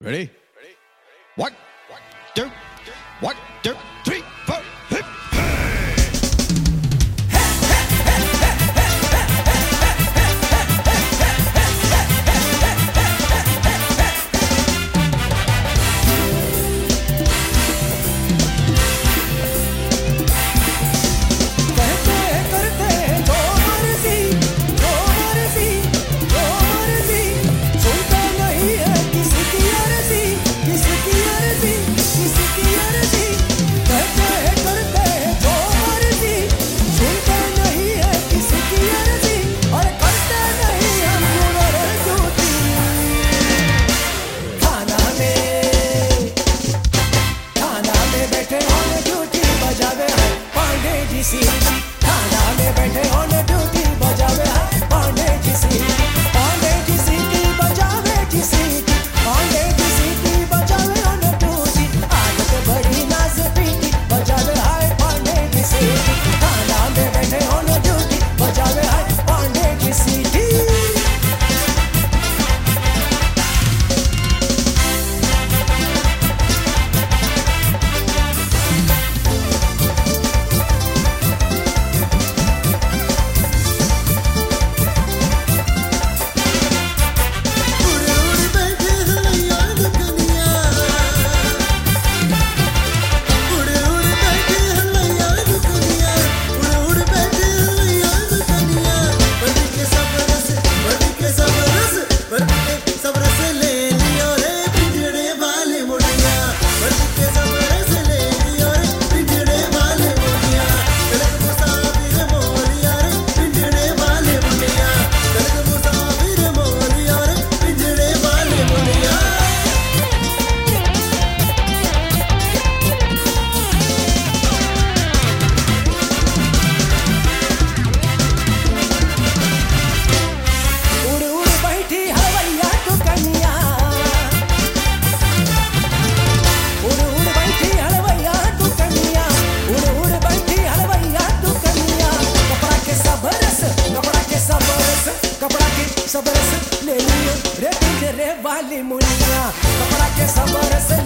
Ready? Ready? What? What? Do? What? Do? vale, mulher. Pra que essa parece